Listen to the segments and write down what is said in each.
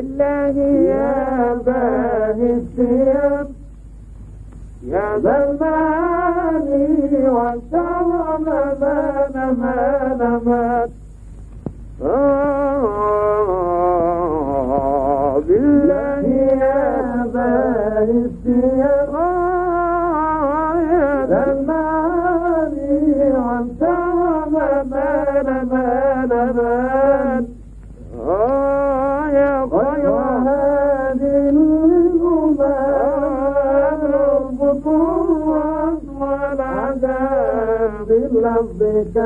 بالله يا باهي الثياب يا زماني وسوى مان مان مان آه بالله يا باهي الثياب يا زماني وسوى مان مان مان آه البطون والعذاب لفظك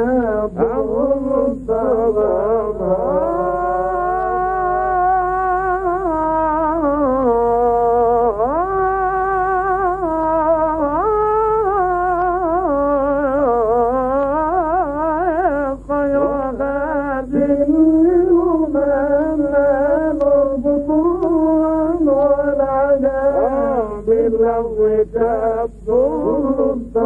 خير هذه الأمم البطون والعذاب لفظك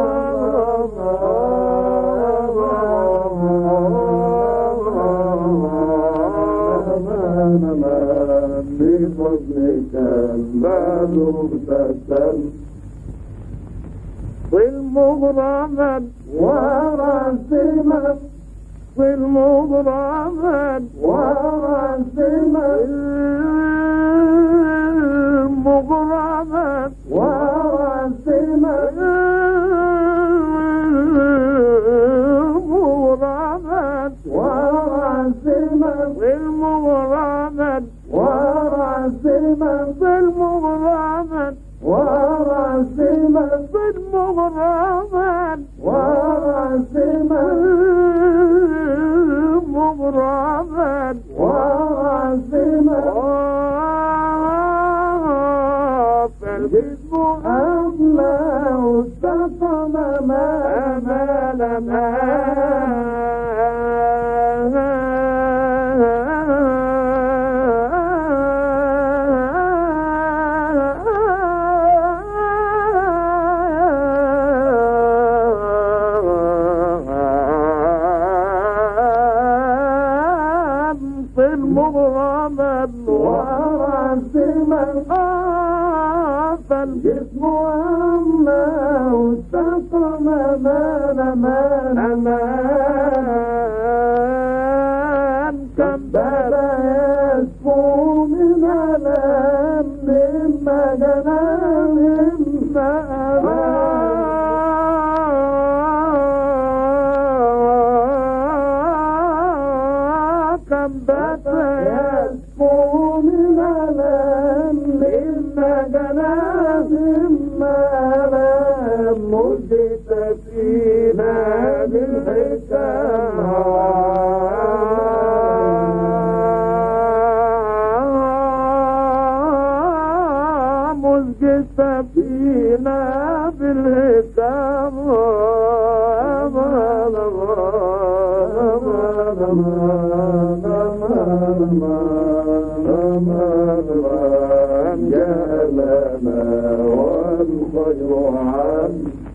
بفضلك المال مبتسم والمغرما ورسما والمغرما ورسما ورسما المغرما ورسما والمغرما ورسما مغرما ورسما فالجسم أملا واستقم ما أمال المغرما ورسما فالجسم أما واستقم مان مان مان كم بدأ يسفو من ألم مما جنى مما أمام كم بدا يسفو من ألم مما جنى مما لم مدت فينا بالحكام فينا بالحكام والخير عنه